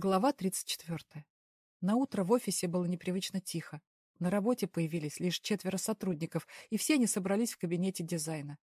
Глава 34. На утро в офисе было непривычно тихо. На работе появились лишь четверо сотрудников, и все они собрались в кабинете дизайна.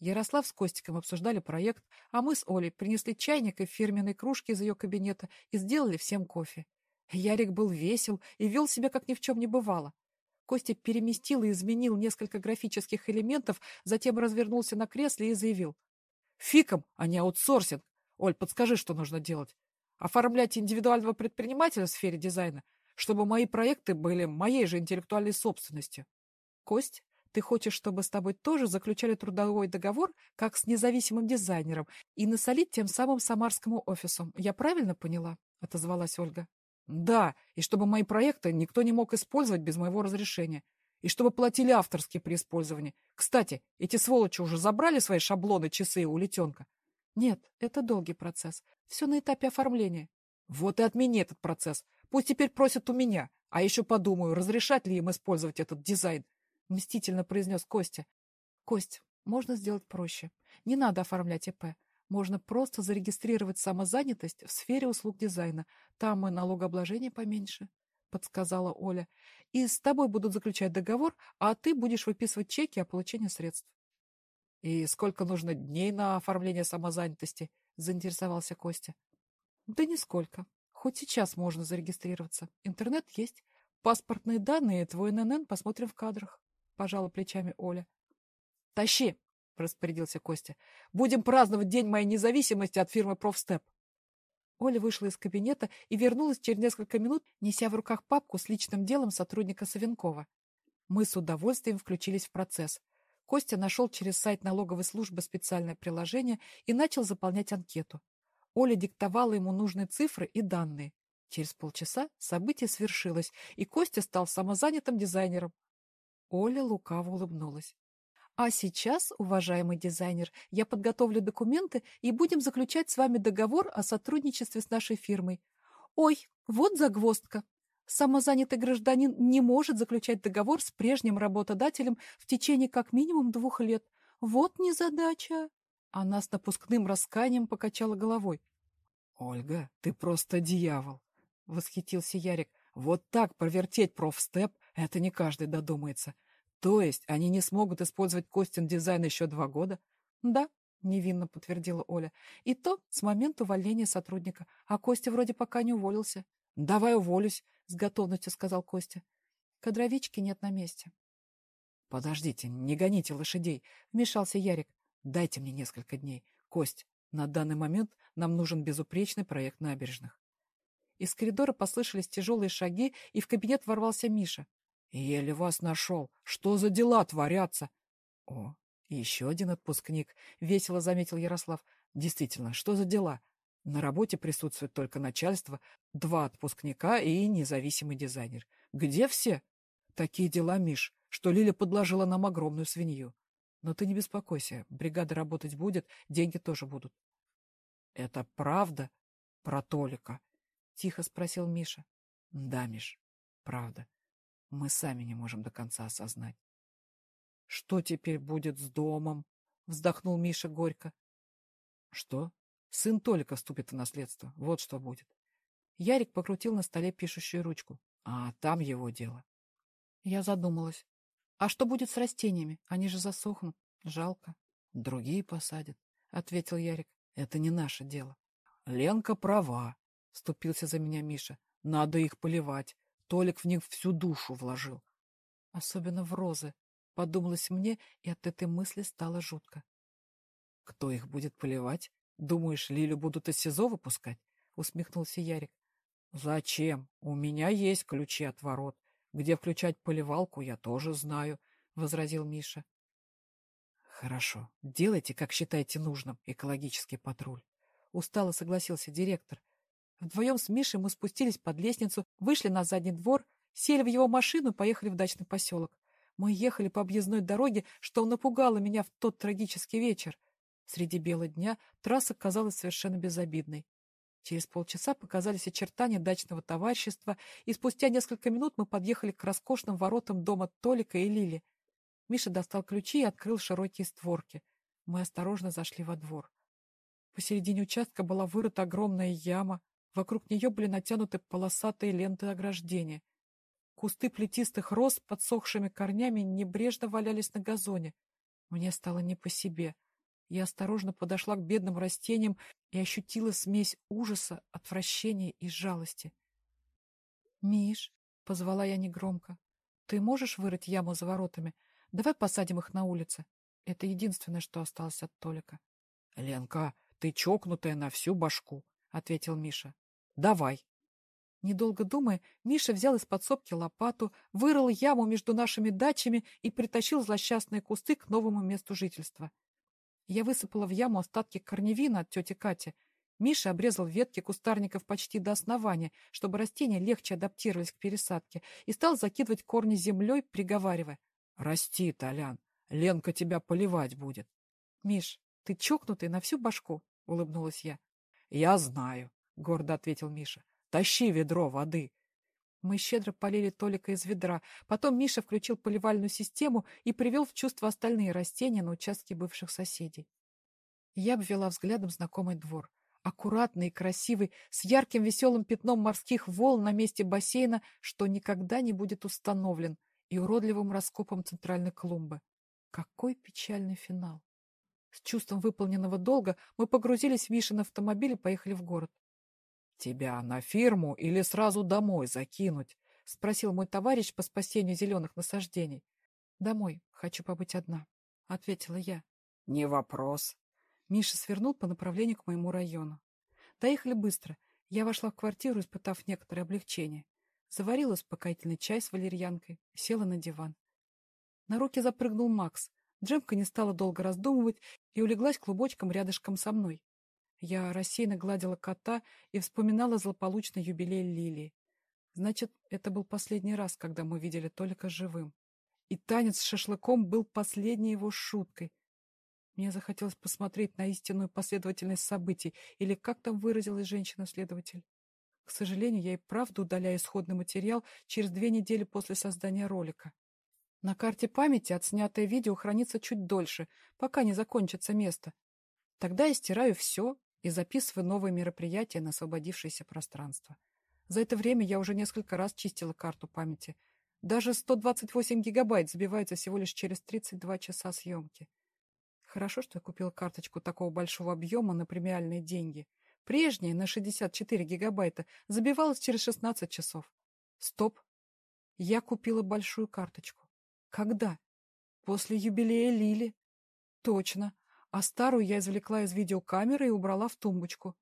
Ярослав с Костиком обсуждали проект, а мы с Олей принесли чайник и фирменные кружки из ее кабинета и сделали всем кофе. Ярик был весел и вел себя, как ни в чем не бывало. Костя переместил и изменил несколько графических элементов, затем развернулся на кресле и заявил. «Фиком, а не аутсорсинг. Оль, подскажи, что нужно делать» оформлять индивидуального предпринимателя в сфере дизайна, чтобы мои проекты были моей же интеллектуальной собственностью. Кость, ты хочешь, чтобы с тобой тоже заключали трудовой договор, как с независимым дизайнером, и насолить тем самым самарскому офису. Я правильно поняла? — отозвалась Ольга. — Да, и чтобы мои проекты никто не мог использовать без моего разрешения. И чтобы платили авторские при использовании. Кстати, эти сволочи уже забрали свои шаблоны, часы у летенка? Нет, это долгий процесс. Все на этапе оформления. Вот и отмени этот процесс. Пусть теперь просят у меня. А еще подумаю, разрешать ли им использовать этот дизайн. Мстительно произнес Костя. Кость, можно сделать проще. Не надо оформлять ИП. Можно просто зарегистрировать самозанятость в сфере услуг дизайна. Там и налогообложение поменьше, — подсказала Оля. И с тобой будут заключать договор, а ты будешь выписывать чеки о получении средств. И сколько нужно дней на оформление самозанятости? — заинтересовался Костя. — Да нисколько. Хоть сейчас можно зарегистрироваться. Интернет есть. Паспортные данные, твой ННН посмотрим в кадрах. Пожала плечами Оля. — Тащи! — распорядился Костя. — Будем праздновать День моей независимости от фирмы «Профстеп». Оля вышла из кабинета и вернулась через несколько минут, неся в руках папку с личным делом сотрудника Савенкова. Мы с удовольствием включились в процесс. Костя нашел через сайт налоговой службы специальное приложение и начал заполнять анкету. Оля диктовала ему нужные цифры и данные. Через полчаса событие свершилось, и Костя стал самозанятым дизайнером. Оля лукаво улыбнулась. А сейчас, уважаемый дизайнер, я подготовлю документы и будем заключать с вами договор о сотрудничестве с нашей фирмой. Ой, вот загвоздка. Самозанятый гражданин не может заключать договор с прежним работодателем в течение как минимум двух лет. Вот незадача. Она с напускным расканием покачала головой. — Ольга, ты просто дьявол! — восхитился Ярик. — Вот так провертеть профстеп — это не каждый додумается. То есть они не смогут использовать Костин дизайн еще два года? — Да, — невинно подтвердила Оля. — И то с момента увольнения сотрудника. А Костя вроде пока не уволился. — Давай уволюсь, — с готовностью сказал Костя. Кадровички нет на месте. — Подождите, не гоните лошадей, — вмешался Ярик. — Дайте мне несколько дней. Кость, на данный момент нам нужен безупречный проект набережных. Из коридора послышались тяжелые шаги, и в кабинет ворвался Миша. — Еле вас нашел. Что за дела творятся? — О, еще один отпускник, — весело заметил Ярослав. — Действительно, что за дела? На работе присутствует только начальство, два отпускника и независимый дизайнер. Где все? Такие дела, Миш, что Лиля подложила нам огромную свинью. Но ты не беспокойся, бригада работать будет, деньги тоже будут. — Это правда про Толика? — тихо спросил Миша. — Да, Миш, правда. Мы сами не можем до конца осознать. — Что теперь будет с домом? — вздохнул Миша горько. — Что? Сын Толика вступит в наследство. Вот что будет. Ярик покрутил на столе пишущую ручку. А там его дело. Я задумалась. А что будет с растениями? Они же засохнут. Жалко. Другие посадят, — ответил Ярик. Это не наше дело. Ленка права, — вступился за меня Миша. Надо их поливать. Толик в них всю душу вложил. Особенно в розы, — подумалось мне, и от этой мысли стало жутко. Кто их будет поливать? Думаешь, Лилю будут из СИЗО выпускать? Усмехнулся Ярик. Зачем? У меня есть ключи от ворот. Где включать поливалку, я тоже знаю, возразил Миша. Хорошо, делайте, как считаете нужным, экологический патруль. Устало согласился директор. Вдвоем с Мишей мы спустились под лестницу, вышли на задний двор, сели в его машину и поехали в дачный поселок. Мы ехали по объездной дороге, что напугало меня в тот трагический вечер. Среди бела дня трасса казалась совершенно безобидной. Через полчаса показались очертания дачного товарищества, и спустя несколько минут мы подъехали к роскошным воротам дома Толика и Лили. Миша достал ключи и открыл широкие створки. Мы осторожно зашли во двор. Посередине участка была вырыта огромная яма. Вокруг нее были натянуты полосатые ленты ограждения. Кусты плетистых роз подсохшими корнями небрежно валялись на газоне. Мне стало не по себе. Я осторожно подошла к бедным растениям и ощутила смесь ужаса, отвращения и жалости. «Миш», — позвала я негромко, — «ты можешь вырыть яму за воротами? Давай посадим их на улице. Это единственное, что осталось от Толика». «Ленка, ты чокнутая на всю башку», — ответил Миша. «Давай». Недолго думая, Миша взял из подсобки лопату, вырыл яму между нашими дачами и притащил злосчастные кусты к новому месту жительства. Я высыпала в яму остатки корневина от тети Кати. Миша обрезал ветки кустарников почти до основания, чтобы растения легче адаптировались к пересадке, и стал закидывать корни землей, приговаривая. — Расти, Толян, Ленка тебя поливать будет. — Миш, ты чокнутый на всю башку, — улыбнулась я. — Я знаю, — гордо ответил Миша. — Тащи ведро воды. Мы щедро полили Толика из ведра. Потом Миша включил поливальную систему и привел в чувство остальные растения на участке бывших соседей. Я обвела взглядом знакомый двор. Аккуратный и красивый, с ярким веселым пятном морских волн на месте бассейна, что никогда не будет установлен, и уродливым раскопом центральной клумбы. Какой печальный финал! С чувством выполненного долга мы погрузились в Мишин автомобиль и поехали в город. «Тебя на фирму или сразу домой закинуть?» — спросил мой товарищ по спасению зеленых насаждений. «Домой. Хочу побыть одна», — ответила я. «Не вопрос». Миша свернул по направлению к моему району. Доехали быстро. Я вошла в квартиру, испытав некоторое облегчение. Заварила успокоительный чай с валерьянкой, села на диван. На руки запрыгнул Макс. Джемка не стала долго раздумывать и улеглась клубочком рядышком со мной. Я рассеянно гладила кота и вспоминала злополучный юбилей Лилии. Значит, это был последний раз, когда мы видели Толика живым. И танец с шашлыком был последней его шуткой. Мне захотелось посмотреть на истинную последовательность событий, или как там выразилась женщина-следователь. К сожалению, я и правда удаляю исходный материал через две недели после создания ролика. На карте памяти отснятое видео хранится чуть дольше, пока не закончится место. Тогда я стираю все и записываю новые мероприятия на освободившееся пространство. За это время я уже несколько раз чистила карту памяти. Даже 128 гигабайт забивается всего лишь через 32 часа съемки. Хорошо, что я купила карточку такого большого объема на премиальные деньги. Прежняя, на 64 гигабайта, забивалась через 16 часов. Стоп. Я купила большую карточку. Когда? После юбилея Лили. Точно а старую я извлекла из видеокамеры и убрала в тумбочку.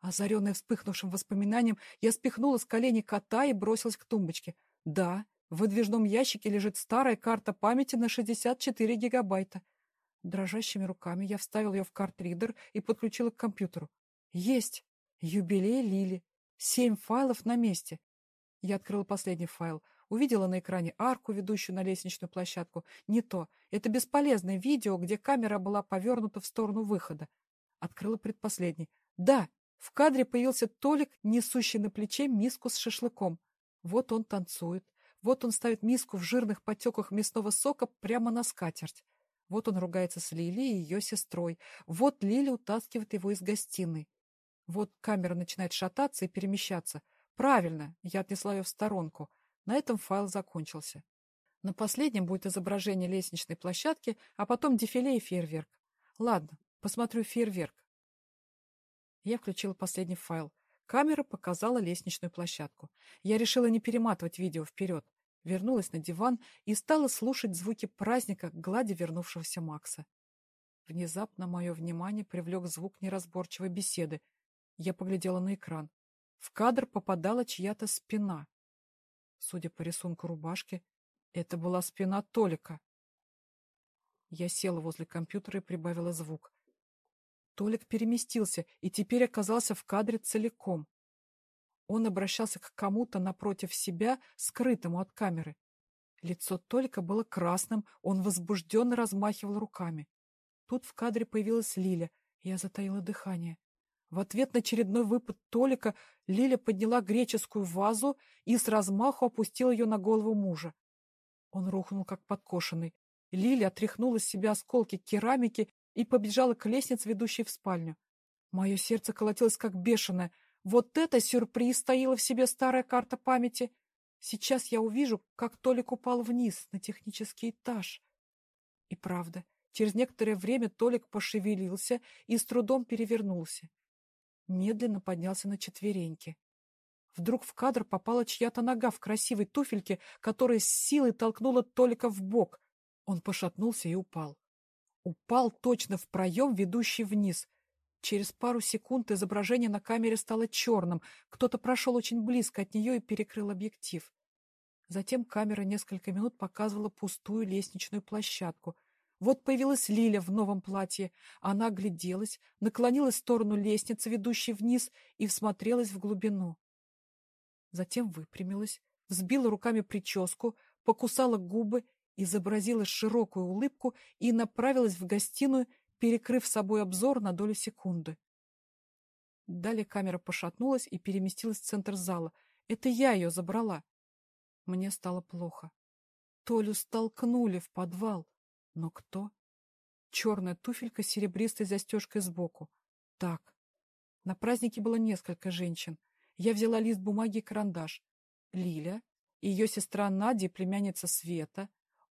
Озаренная вспыхнувшим воспоминанием, я спихнула с коленей кота и бросилась к тумбочке. Да, в выдвижном ящике лежит старая карта памяти на 64 гигабайта. Дрожащими руками я вставил ее в картридер и подключила к компьютеру. Есть! Юбилей Лили. Семь файлов на месте. Я открыла последний файл — Увидела на экране арку, ведущую на лестничную площадку. Не то. Это бесполезное видео, где камера была повернута в сторону выхода. Открыла предпоследний. Да, в кадре появился Толик, несущий на плече миску с шашлыком. Вот он танцует. Вот он ставит миску в жирных потеках мясного сока прямо на скатерть. Вот он ругается с Лили и ее сестрой. Вот Лили утаскивает его из гостиной. Вот камера начинает шататься и перемещаться. Правильно, я отнесла ее в сторонку. На этом файл закончился. На последнем будет изображение лестничной площадки, а потом дефиле и фейерверк. Ладно, посмотрю фейерверк. Я включила последний файл. Камера показала лестничную площадку. Я решила не перематывать видео вперед. Вернулась на диван и стала слушать звуки праздника, гладя вернувшегося Макса. Внезапно мое внимание привлек звук неразборчивой беседы. Я поглядела на экран. В кадр попадала чья-то спина. Судя по рисунку рубашки, это была спина Толика. Я села возле компьютера и прибавила звук. Толик переместился и теперь оказался в кадре целиком. Он обращался к кому-то напротив себя, скрытому от камеры. Лицо Толика было красным, он возбужденно размахивал руками. Тут в кадре появилась Лиля, я затаила дыхание. В ответ на очередной выпад Толика Лиля подняла греческую вазу и с размаху опустила ее на голову мужа. Он рухнул, как подкошенный. Лиля отряхнула с себя осколки керамики и побежала к лестнице, ведущей в спальню. Мое сердце колотилось, как бешеное. Вот это сюрприз стоила в себе старая карта памяти. Сейчас я увижу, как Толик упал вниз на технический этаж. И правда, через некоторое время Толик пошевелился и с трудом перевернулся. Медленно поднялся на четвереньки. Вдруг в кадр попала чья-то нога в красивой туфельке, которая с силой толкнула Толика в бок. Он пошатнулся и упал. Упал точно в проем, ведущий вниз. Через пару секунд изображение на камере стало черным. Кто-то прошел очень близко от нее и перекрыл объектив. Затем камера несколько минут показывала пустую лестничную площадку. Вот появилась Лиля в новом платье. Она огляделась, наклонилась в сторону лестницы, ведущей вниз, и всмотрелась в глубину. Затем выпрямилась, взбила руками прическу, покусала губы, изобразила широкую улыбку и направилась в гостиную, перекрыв собой обзор на долю секунды. Далее камера пошатнулась и переместилась в центр зала. Это я ее забрала. Мне стало плохо. Толю столкнули в подвал. Но кто? Черная туфелька с серебристой застежкой сбоку. Так. На празднике было несколько женщин. Я взяла лист бумаги и карандаш. Лиля, ее сестра Надя племянница Света,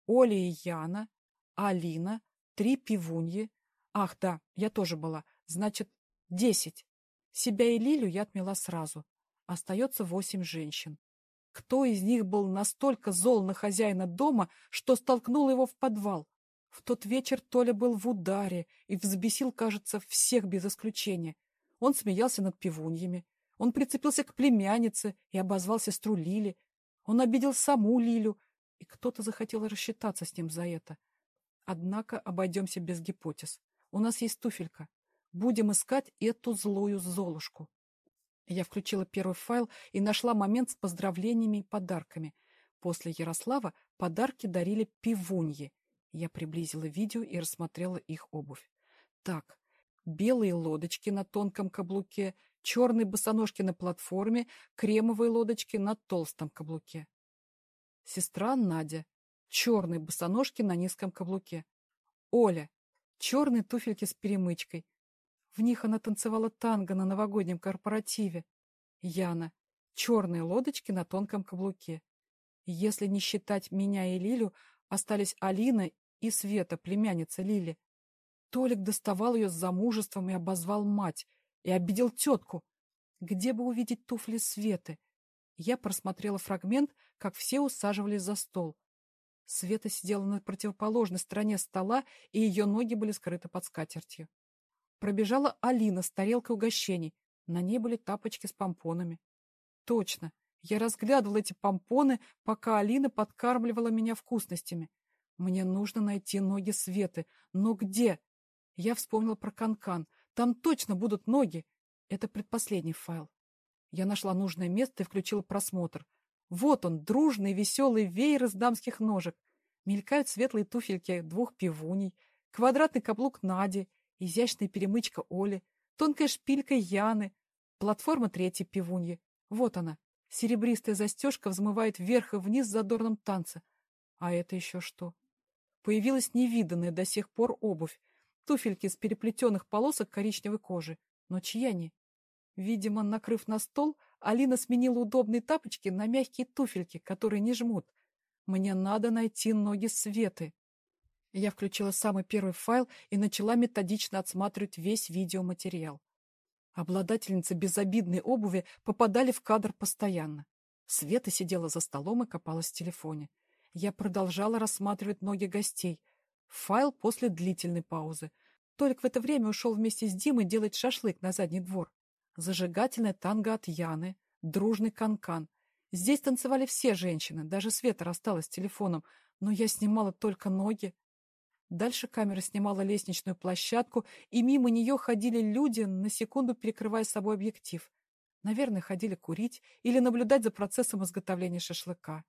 Оля и Яна, Алина, три пивуньи. Ах, да, я тоже была. Значит, десять. Себя и Лилю я отмела сразу. Остается восемь женщин. Кто из них был настолько зол на хозяина дома, что столкнул его в подвал? В тот вечер Толя был в ударе и взбесил, кажется, всех без исключения. Он смеялся над пивуньями. Он прицепился к племяннице и обозвал сестру Лили. Он обидел саму Лилю, и кто-то захотел рассчитаться с ним за это. Однако обойдемся без гипотез. У нас есть туфелька. Будем искать эту злую Золушку. Я включила первый файл и нашла момент с поздравлениями и подарками. После Ярослава подарки дарили пивуньи. Я приблизила видео и рассмотрела их обувь. Так, белые лодочки на тонком каблуке, черные босоножки на платформе, кремовые лодочки на толстом каблуке. Сестра Надя. Черные босоножки на низком каблуке. Оля. Черные туфельки с перемычкой. В них она танцевала танго на новогоднем корпоративе. Яна. Черные лодочки на тонком каблуке. Если не считать меня и Лилю, остались Алина и Света, племянница Лили. Толик доставал ее с замужеством и обозвал мать, и обидел тетку. Где бы увидеть туфли Светы? Я просмотрела фрагмент, как все усаживались за стол. Света сидела на противоположной стороне стола, и ее ноги были скрыты под скатертью. Пробежала Алина с тарелкой угощений. На ней были тапочки с помпонами. Точно. Я разглядывала эти помпоны, пока Алина подкармливала меня вкусностями. Мне нужно найти ноги Светы. Но где? Я вспомнила про канкан. Там точно будут ноги. Это предпоследний файл. Я нашла нужное место и включила просмотр. Вот он, дружный, веселый веер из дамских ножек. Мелькают светлые туфельки двух пивуней, квадратный каблук Нади, изящная перемычка Оли, тонкая шпилька Яны, платформа третьей пивуньи. Вот она, серебристая застежка взмывает вверх и вниз в задорном танце. А это еще что? Появилась невиданная до сих пор обувь, туфельки с переплетенных полосок коричневой кожи. Но чьи они? Видимо, накрыв на стол, Алина сменила удобные тапочки на мягкие туфельки, которые не жмут. Мне надо найти ноги Светы. Я включила самый первый файл и начала методично отсматривать весь видеоматериал. Обладательницы безобидной обуви попадали в кадр постоянно. Света сидела за столом и копалась в телефоне. Я продолжала рассматривать ноги гостей. Файл после длительной паузы. Толик в это время ушел вместе с Димой делать шашлык на задний двор. Зажигательная танго от Яны, дружный канкан. -кан. Здесь танцевали все женщины, даже Света рассталась с телефоном, но я снимала только ноги. Дальше камера снимала лестничную площадку, и мимо нее ходили люди, на секунду перекрывая собой объектив. Наверное, ходили курить или наблюдать за процессом изготовления шашлыка.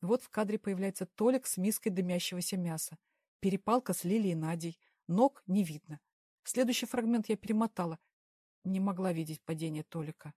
Вот в кадре появляется Толик с миской дымящегося мяса. Перепалка с Лилией и Надей. Ног не видно. Следующий фрагмент я перемотала. Не могла видеть падение Толика.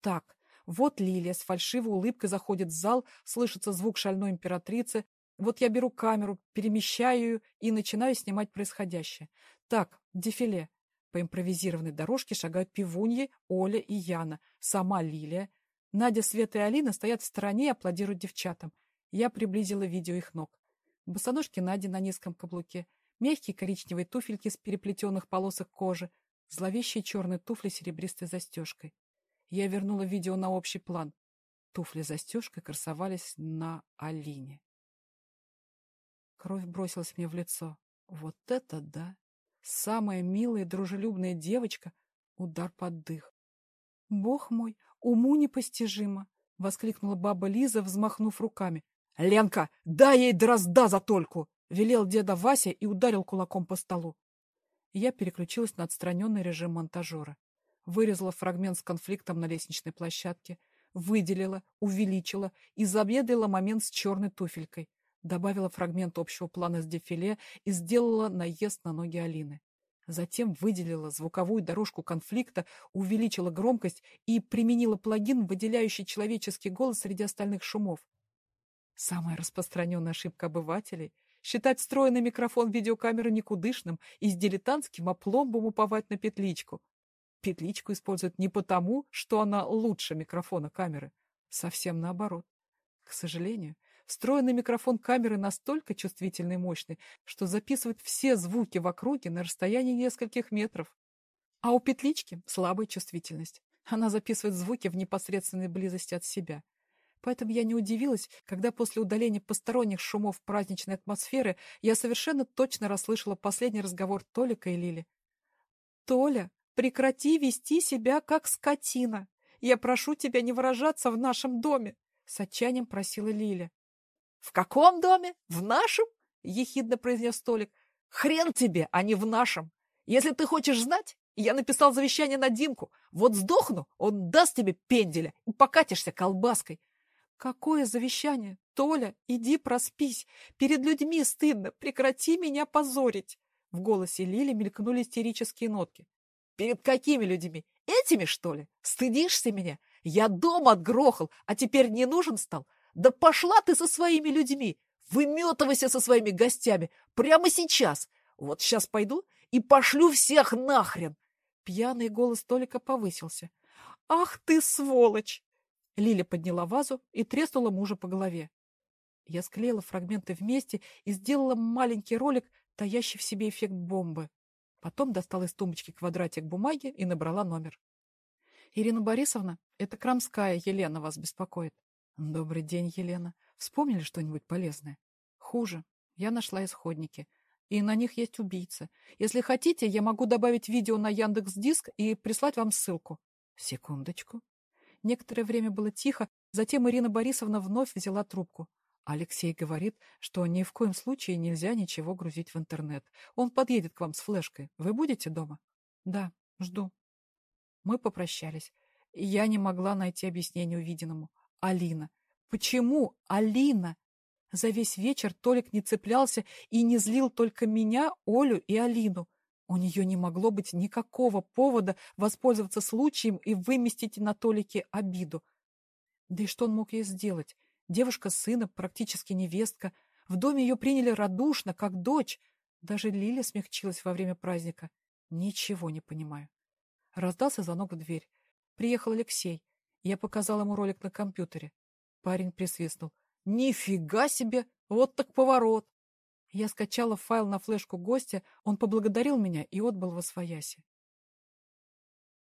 Так, вот Лилия с фальшивой улыбкой заходит в зал, слышится звук шальной императрицы, вот я беру камеру, перемещаю ее и начинаю снимать происходящее. Так, дефиле. По импровизированной дорожке шагают пивуньи, Оля и Яна, сама Лилия. Надя, Света и Алина стоят в стороне и аплодируют девчатам. Я приблизила видео их ног. Босоножки Нади на низком каблуке, мягкие коричневые туфельки с переплетенных полосок кожи, зловещие черные туфли с серебристой застежкой. Я вернула видео на общий план. Туфли с застежкой красовались на Алине. Кровь бросилась мне в лицо. Вот это да! Самая милая и дружелюбная девочка — удар под дых. «Бог мой, уму непостижимо!» — воскликнула баба Лиза, взмахнув руками. «Ленка, дай ей дрозда за тольку!» — велел деда Вася и ударил кулаком по столу. Я переключилась на отстраненный режим монтажера. Вырезала фрагмент с конфликтом на лестничной площадке, выделила, увеличила и замедлила момент с черной туфелькой добавила фрагмент общего плана с дефиле и сделала наезд на ноги Алины. Затем выделила звуковую дорожку конфликта, увеличила громкость и применила плагин, выделяющий человеческий голос среди остальных шумов. Самая распространенная ошибка обывателей — считать встроенный микрофон видеокамеры никудышным и с дилетантским опломбом уповать на петличку. Петличку используют не потому, что она лучше микрофона камеры. Совсем наоборот. К сожалению, Встроенный микрофон камеры настолько чувствительный и мощный, что записывает все звуки в округе на расстоянии нескольких метров. А у петлички слабая чувствительность. Она записывает звуки в непосредственной близости от себя. Поэтому я не удивилась, когда после удаления посторонних шумов праздничной атмосферы я совершенно точно расслышала последний разговор Толика и Лили. «Толя, прекрати вести себя как скотина! Я прошу тебя не выражаться в нашем доме!» С отчаянием просила Лиля. «В каком доме? В нашем?» — ехидно произнес Толик. «Хрен тебе, а не в нашем. Если ты хочешь знать, я написал завещание на Димку. Вот сдохну, он даст тебе пенделя и покатишься колбаской». «Какое завещание? Толя, иди проспись. Перед людьми стыдно. Прекрати меня позорить». В голосе Лили мелькнули истерические нотки. «Перед какими людьми? Этими, что ли? Стыдишься меня? Я дом отгрохал, а теперь не нужен стал? Да пошла ты со своими людьми! Выметывайся со своими гостями! Прямо сейчас! Вот сейчас пойду и пошлю всех нахрен!» Пьяный голос Толика повысился. «Ах ты, сволочь!» Лиля подняла вазу и треснула мужа по голове. Я склеила фрагменты вместе и сделала маленький ролик, таящий в себе эффект бомбы. Потом достала из тумбочки квадратик бумаги и набрала номер. «Ирина Борисовна, это Крамская Елена вас беспокоит. Добрый день, Елена. Вспомнили что-нибудь полезное? Хуже. Я нашла исходники. И на них есть убийца. Если хотите, я могу добавить видео на Яндекс Диск и прислать вам ссылку. Секундочку. Некоторое время было тихо, затем Ирина Борисовна вновь взяла трубку. Алексей говорит, что ни в коем случае нельзя ничего грузить в интернет. Он подъедет к вам с флешкой. Вы будете дома? Да, жду. Мы попрощались. Я не могла найти объяснение увиденному. Алина. Почему Алина? За весь вечер Толик не цеплялся и не злил только меня, Олю и Алину. У нее не могло быть никакого повода воспользоваться случаем и выместить на Толике обиду. Да и что он мог ей сделать? Девушка сына, практически невестка. В доме ее приняли радушно, как дочь. Даже Лиля смягчилась во время праздника. Ничего не понимаю. Раздался звонок в дверь. Приехал Алексей. Я показал ему ролик на компьютере. Парень присвистнул. «Нифига себе! Вот так поворот!» Я скачала файл на флешку гостя, он поблагодарил меня и отбыл во свояси.